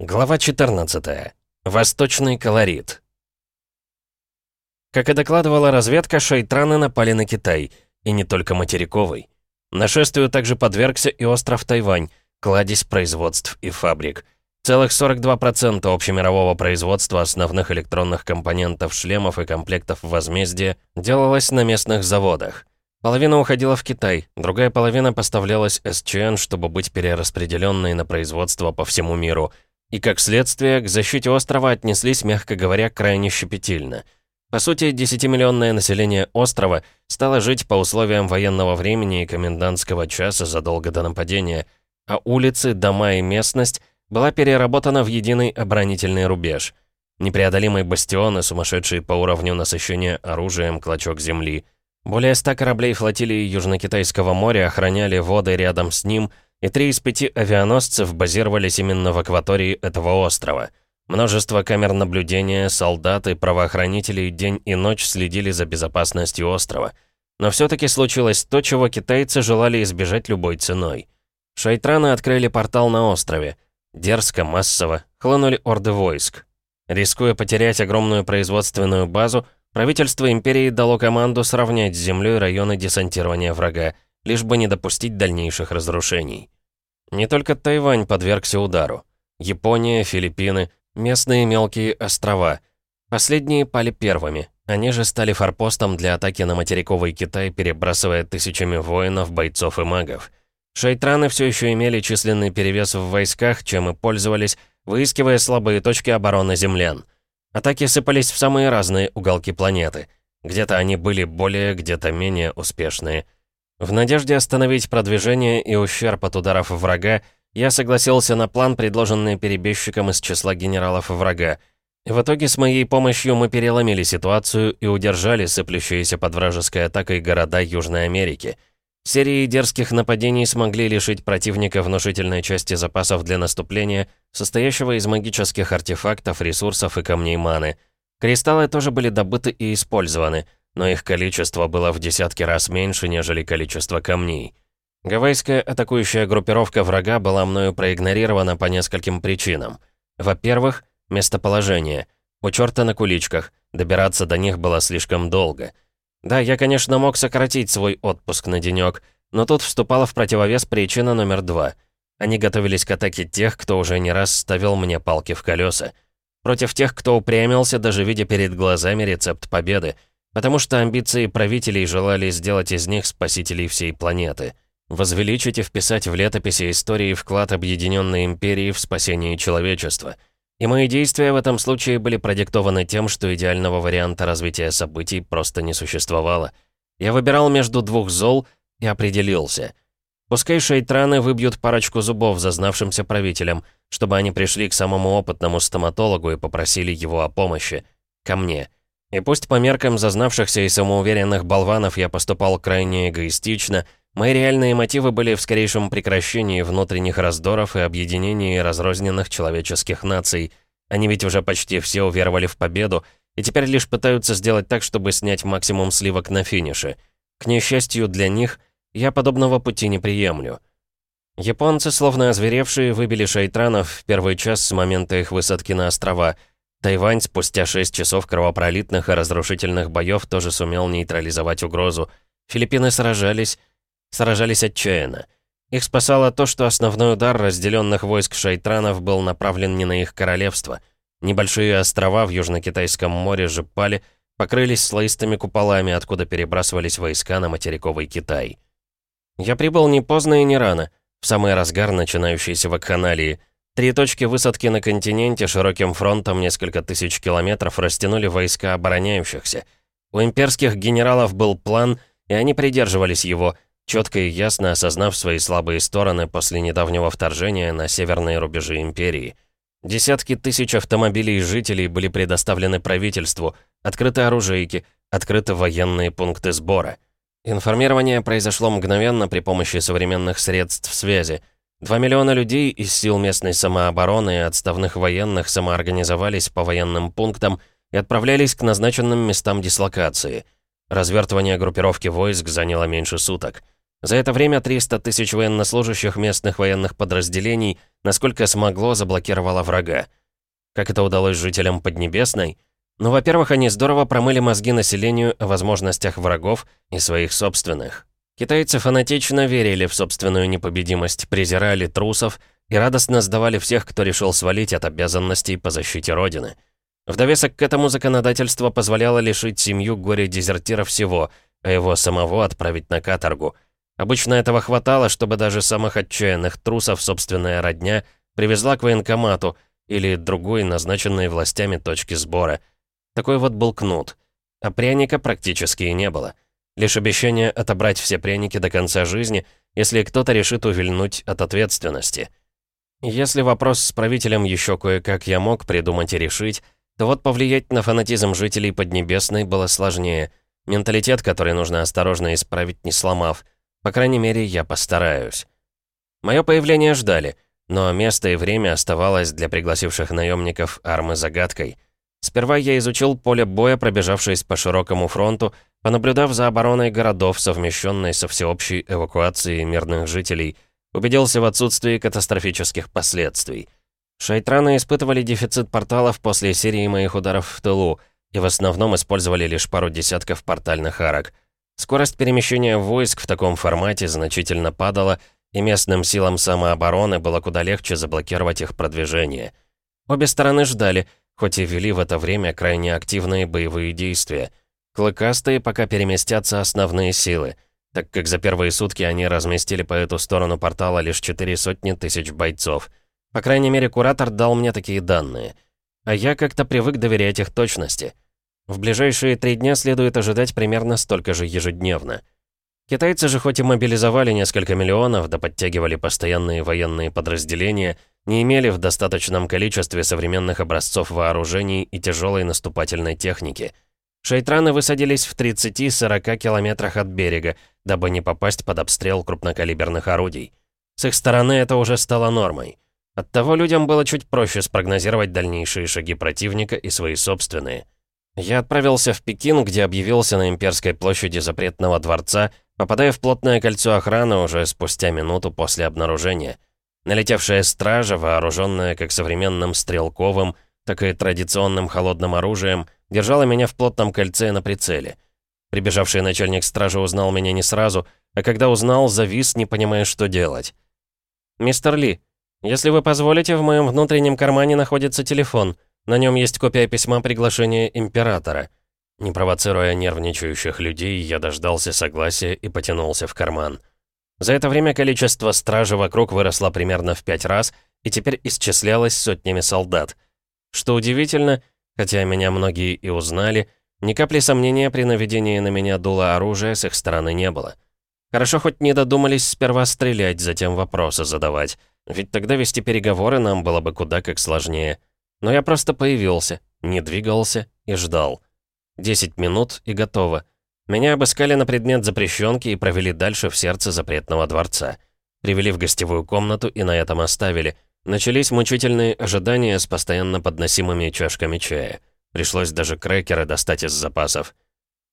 Глава 14. Восточный колорит. Как и докладывала разведка, шейтраны напали на Китай, и не только материковый. Нашествию также подвергся и остров Тайвань, кладезь производств и фабрик. Целых 42% общемирового производства основных электронных компонентов шлемов и комплектов возмездия делалось на местных заводах. Половина уходила в Китай, другая половина поставлялась СЧН, чтобы быть перераспределенной на производство по всему миру – и, как следствие, к защите острова отнеслись, мягко говоря, крайне щепетильно. По сути, 10-миллионное население острова стало жить по условиям военного времени и комендантского часа задолго до нападения, а улицы, дома и местность была переработана в единый оборонительный рубеж. Непреодолимый бастион и сумасшедший по уровню насыщения оружием клочок земли. Более ста кораблей флотилии Южно-Китайского моря охраняли воды рядом с ним – и три из пяти авианосцев базировались именно в акватории этого острова. Множество камер наблюдения, солдат и правоохранителей день и ночь следили за безопасностью острова. Но все-таки случилось то, чего китайцы желали избежать любой ценой. Шайтраны открыли портал на острове. Дерзко, массово, хлынули орды войск. Рискуя потерять огромную производственную базу, правительство империи дало команду сравнять с землей районы десантирования врага – лишь бы не допустить дальнейших разрушений. Не только Тайвань подвергся удару. Япония, Филиппины, местные мелкие острова. Последние пали первыми. Они же стали форпостом для атаки на материковый Китай, перебрасывая тысячами воинов, бойцов и магов. Шайтраны все еще имели численный перевес в войсках, чем и пользовались, выискивая слабые точки обороны землян. Атаки сыпались в самые разные уголки планеты. Где-то они были более, где-то менее успешные – в надежде остановить продвижение и ущерб от ударов врага, я согласился на план, предложенный перебежчиком из числа генералов врага. В итоге с моей помощью мы переломили ситуацию и удержали сыплющиеся под вражеской атакой города Южной Америки. Серии дерзких нападений смогли лишить противника внушительной части запасов для наступления, состоящего из магических артефактов, ресурсов и камней маны. Кристаллы тоже были добыты и использованы — но их количество было в десятки раз меньше, нежели количество камней. Гавайская атакующая группировка врага была мною проигнорирована по нескольким причинам. Во-первых, местоположение. У черта на куличках, добираться до них было слишком долго. Да, я, конечно, мог сократить свой отпуск на денек, но тут вступала в противовес причина номер два. Они готовились к атаке тех, кто уже не раз ставил мне палки в колеса. Против тех, кто упрямился, даже видя перед глазами рецепт победы — Потому что амбиции правителей желали сделать из них спасителей всей планеты. Возвеличить и вписать в летописи истории вклад Объединенной Империи в спасение человечества. И мои действия в этом случае были продиктованы тем, что идеального варианта развития событий просто не существовало. Я выбирал между двух зол и определился. Пускай шейтраны выбьют парочку зубов зазнавшимся правителям, чтобы они пришли к самому опытному стоматологу и попросили его о помощи. Ко мне. И пусть по меркам зазнавшихся и самоуверенных болванов я поступал крайне эгоистично, мои реальные мотивы были в скорейшем прекращении внутренних раздоров и объединении разрозненных человеческих наций. Они ведь уже почти все уверовали в победу, и теперь лишь пытаются сделать так, чтобы снять максимум сливок на финише. К несчастью для них, я подобного пути не приемлю. Японцы, словно озверевшие, выбили шайтранов в первый час с момента их высадки на острова — Тайвань спустя 6 часов кровопролитных и разрушительных боев тоже сумел нейтрализовать угрозу. Филиппины сражались, сражались отчаянно. Их спасало то, что основной удар разделенных войск шайтранов был направлен не на их королевство. Небольшие острова в Южно-Китайском море же пали, покрылись слоистыми куполами, откуда перебрасывались войска на материковый Китай. Я прибыл не поздно и не рано, в самый разгар начинающейся вакханалии. Три точки высадки на континенте широким фронтом несколько тысяч километров растянули войска обороняющихся. У имперских генералов был план, и они придерживались его, четко и ясно осознав свои слабые стороны после недавнего вторжения на северные рубежи империи. Десятки тысяч автомобилей и жителей были предоставлены правительству, открыты оружейки, открыты военные пункты сбора. Информирование произошло мгновенно при помощи современных средств связи – Два миллиона людей из сил местной самообороны и отставных военных самоорганизовались по военным пунктам и отправлялись к назначенным местам дислокации. Развертывание группировки войск заняло меньше суток. За это время 300 тысяч военнослужащих местных военных подразделений, насколько смогло, заблокировало врага. Как это удалось жителям Поднебесной? Ну, во-первых, они здорово промыли мозги населению о возможностях врагов и своих собственных. Китайцы фанатично верили в собственную непобедимость, презирали трусов и радостно сдавали всех, кто решил свалить от обязанностей по защите Родины. В довесок к этому законодательство позволяло лишить семью горе-дезертира всего, а его самого отправить на каторгу. Обычно этого хватало, чтобы даже самых отчаянных трусов собственная родня привезла к военкомату или другой, назначенной властями точки сбора. Такой вот был кнут. А пряника практически и не было. Лишь обещание отобрать все пряники до конца жизни, если кто-то решит увильнуть от ответственности. Если вопрос с правителем еще кое-как я мог придумать и решить, то вот повлиять на фанатизм жителей Поднебесной было сложнее. Менталитет, который нужно осторожно исправить, не сломав. По крайней мере, я постараюсь. Мое появление ждали, но место и время оставалось для пригласивших наемников армы загадкой. Сперва я изучил поле боя, пробежавшись по широкому фронту, понаблюдав за обороной городов, совмещенной со всеобщей эвакуацией мирных жителей, убедился в отсутствии катастрофических последствий. Шайтраны испытывали дефицит порталов после серии моих ударов в тылу и в основном использовали лишь пару десятков портальных арок. Скорость перемещения войск в таком формате значительно падала, и местным силам самообороны было куда легче заблокировать их продвижение. Обе стороны ждали, хоть и вели в это время крайне активные боевые действия. Клыкастые пока переместятся основные силы, так как за первые сутки они разместили по эту сторону портала лишь четыре сотни тысяч бойцов — по крайней мере, куратор дал мне такие данные. А я как-то привык доверять их точности. В ближайшие три дня следует ожидать примерно столько же ежедневно. Китайцы же хоть и мобилизовали несколько миллионов, да подтягивали постоянные военные подразделения, не имели в достаточном количестве современных образцов вооружений и тяжелой наступательной техники. Шейтраны высадились в 30-40 километрах от берега, дабы не попасть под обстрел крупнокалиберных орудий. С их стороны это уже стало нормой. Оттого людям было чуть проще спрогнозировать дальнейшие шаги противника и свои собственные. Я отправился в Пекин, где объявился на Имперской площади запретного дворца, попадая в плотное кольцо охраны уже спустя минуту после обнаружения. Налетевшая стража, вооруженная как современным стрелковым, так и традиционным холодным оружием, держала меня в плотном кольце на прицеле. Прибежавший начальник стражи узнал меня не сразу, а когда узнал, завис, не понимая, что делать. «Мистер Ли, «Если вы позволите, в моем внутреннем кармане находится телефон. На нем есть копия письма приглашения императора». Не провоцируя нервничающих людей, я дождался согласия и потянулся в карман. За это время количество стражи вокруг выросло примерно в пять раз и теперь исчислялось сотнями солдат. Что удивительно, хотя меня многие и узнали, ни капли сомнения при наведении на меня дула оружия с их стороны не было. Хорошо хоть не додумались сперва стрелять, затем вопросы задавать. Ведь тогда вести переговоры нам было бы куда как сложнее. Но я просто появился, не двигался и ждал. Десять минут и готово. Меня обыскали на предмет запрещенки и провели дальше в сердце запретного дворца. Привели в гостевую комнату и на этом оставили. Начались мучительные ожидания с постоянно подносимыми чашками чая. Пришлось даже крекеры достать из запасов.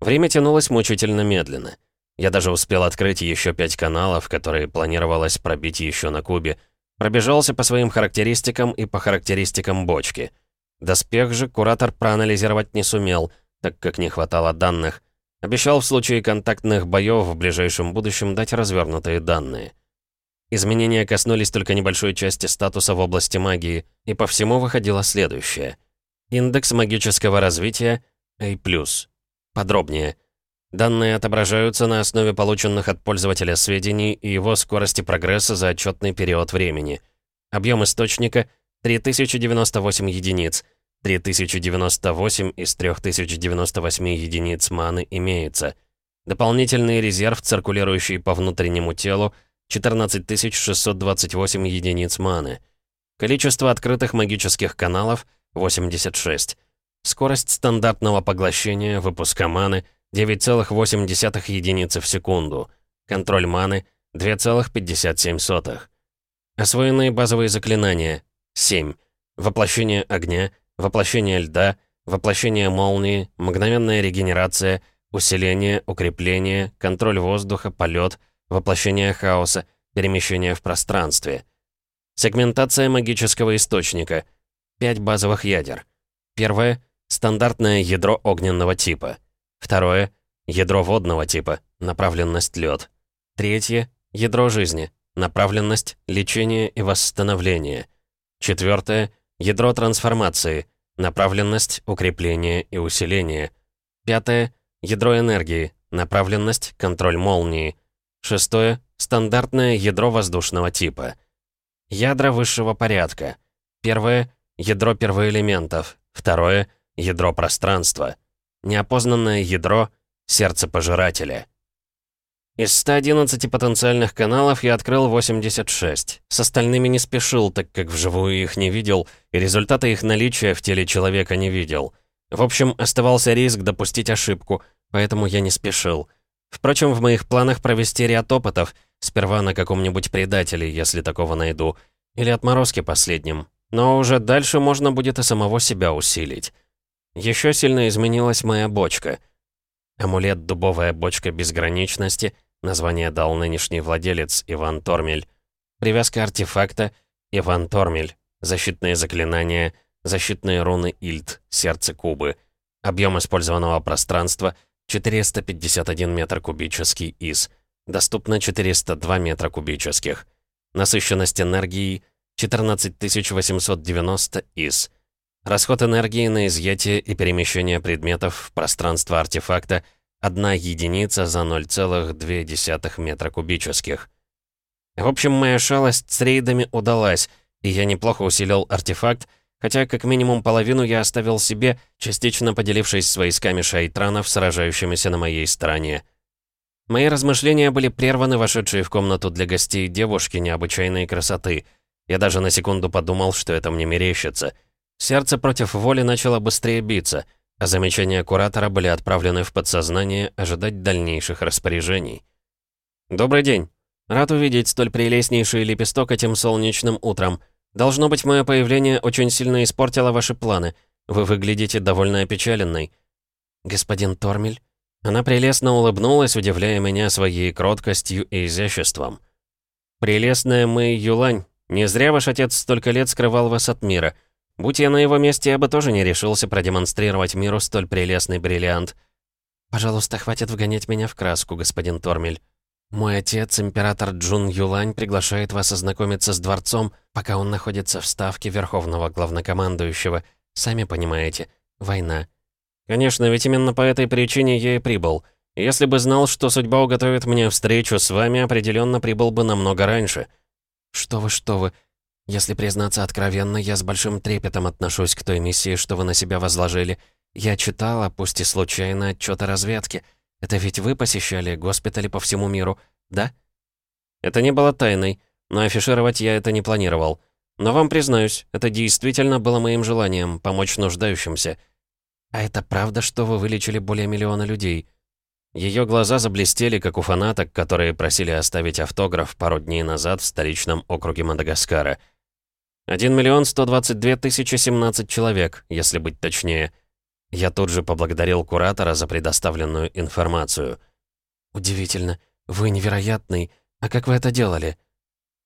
Время тянулось мучительно медленно. Я даже успел открыть еще пять каналов, которые планировалось пробить еще на кубе, Пробежался по своим характеристикам и по характеристикам бочки. Доспех же куратор проанализировать не сумел, так как не хватало данных. Обещал в случае контактных боев в ближайшем будущем дать развернутые данные. Изменения коснулись только небольшой части статуса в области магии, и по всему выходило следующее. Индекс магического развития A+. Подробнее. Данные отображаются на основе полученных от пользователя сведений и его скорости прогресса за отчетный период времени. Объем источника — 3098 единиц. 3098 из 3098 единиц маны имеется. Дополнительный резерв, циркулирующий по внутреннему телу, 14628 единиц маны. Количество открытых магических каналов — 86. Скорость стандартного поглощения, выпуска маны — 9,8 единицы в секунду. Контроль маны 2,57. Освоенные базовые заклинания 7. Воплощение огня, воплощение льда, воплощение молнии, мгновенная регенерация, усиление, укрепление, контроль воздуха, полет, воплощение хаоса, перемещение в пространстве. Сегментация магического источника. Пять базовых ядер. Первое — стандартное ядро огненного типа. Второе — ядро водного типа, направленность лед. Третье — ядро жизни, направленность лечение и восстановление. Четвертое — ядро трансформации, направленность укрепление и усиление. Пятое — ядро энергии, направленность контроль молнии. Шестое — стандартное ядро воздушного типа. Ядра высшего порядка. Первое — ядро первоэлементов. Второе — ядро пространства. Неопознанное ядро — сердце пожирателя. Из 111 потенциальных каналов я открыл 86. С остальными не спешил, так как вживую их не видел, и результаты их наличия в теле человека не видел. В общем, оставался риск допустить ошибку, поэтому я не спешил. Впрочем, в моих планах провести ряд опытов, сперва на каком-нибудь предателе, если такого найду, или отморозке последнем. Но уже дальше можно будет и самого себя усилить. Еще сильно изменилась моя бочка. Амулет «Дубовая бочка безграничности» название дал нынешний владелец Иван Тормель. Привязка артефакта Иван Тормель. Защитные заклинания, защитные руны Ильд, сердце кубы. Объем использованного пространства 451 метр кубический из. Доступно 402 метра кубических. Насыщенность энергии 14890 из. Расход энергии на изъятие и перемещение предметов в пространство артефакта — 1 единица за 0,2 метра кубических. В общем, моя шалость с рейдами удалась, и я неплохо усилил артефакт, хотя как минимум половину я оставил себе, частично поделившись с войсками шайтранов, сражающимися на моей стороне. Мои размышления были прерваны вошедшей в комнату для гостей девушки необычайной красоты. Я даже на секунду подумал, что это мне мерещится — Сердце против воли начало быстрее биться, а замечания куратора были отправлены в подсознание ожидать дальнейших распоряжений. «Добрый день. Рад увидеть столь прелестнейший лепесток этим солнечным утром. Должно быть, мое появление очень сильно испортило ваши планы. Вы выглядите довольно опечаленной». «Господин Тормель?» Она прелестно улыбнулась, удивляя меня своей кроткостью и изяществом. «Прелестная Мэй Юлань, не зря ваш отец столько лет скрывал вас от мира». Будь я на его месте, я бы тоже не решился продемонстрировать миру столь прелестный бриллиант. Пожалуйста, хватит вгонять меня в краску, господин Тормель. Мой отец, император Джун Юлань, приглашает вас ознакомиться с дворцом, пока он находится в ставке Верховного Главнокомандующего. Сами понимаете, война. Конечно, ведь именно по этой причине я и прибыл. Если бы знал, что судьба уготовит мне встречу с вами, определенно прибыл бы намного раньше. Что вы, что вы, если признаться откровенно, я с большим трепетом отношусь к той миссии, что вы на себя возложили. Я читала, пусть и случайно, отчеты разведки. Это ведь вы посещали госпитали по всему миру, да? Это не было тайной, но афишировать я это не планировал. Но вам признаюсь, это действительно было моим желанием — помочь нуждающимся. А это правда, что вы вылечили более миллиона людей?» Ее глаза заблестели, как у фанаток, которые просили оставить автограф пару дней назад в столичном округе Мадагаскара — 1 миллион 122 тысячи 17 человек, если быть точнее. Я тут же поблагодарил куратора за предоставленную информацию. «Удивительно. Вы невероятный. А как вы это делали?»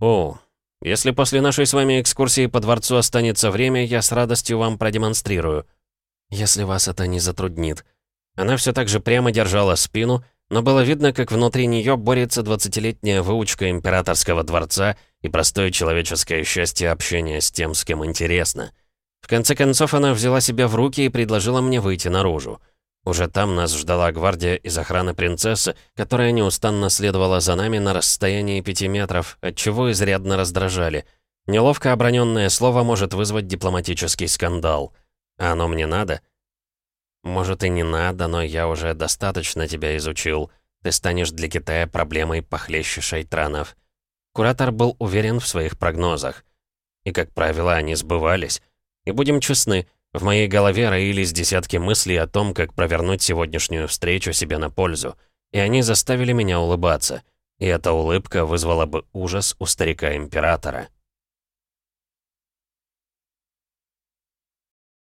«О, если после нашей с вами экскурсии по дворцу останется время, я с радостью вам продемонстрирую. Если вас это не затруднит». Она все так же прямо держала спину, но было видно, как внутри нее борется двадцатилетняя выучка императорского дворца и простое человеческое счастье общения с тем, с кем интересно. В конце концов, она взяла себя в руки и предложила мне выйти наружу. Уже там нас ждала гвардия из охраны принцессы, которая неустанно следовала за нами на расстоянии пяти метров, отчего изрядно раздражали. Неловко оброненное слово может вызвать дипломатический скандал. А оно мне надо? «Может, и не надо, но я уже достаточно тебя изучил. Ты станешь для Китая проблемой похлеще шайтранов». Куратор был уверен в своих прогнозах. И, как правило, они сбывались. И будем честны, в моей голове роились десятки мыслей о том, как провернуть сегодняшнюю встречу себе на пользу. И они заставили меня улыбаться. И эта улыбка вызвала бы ужас у старика-императора.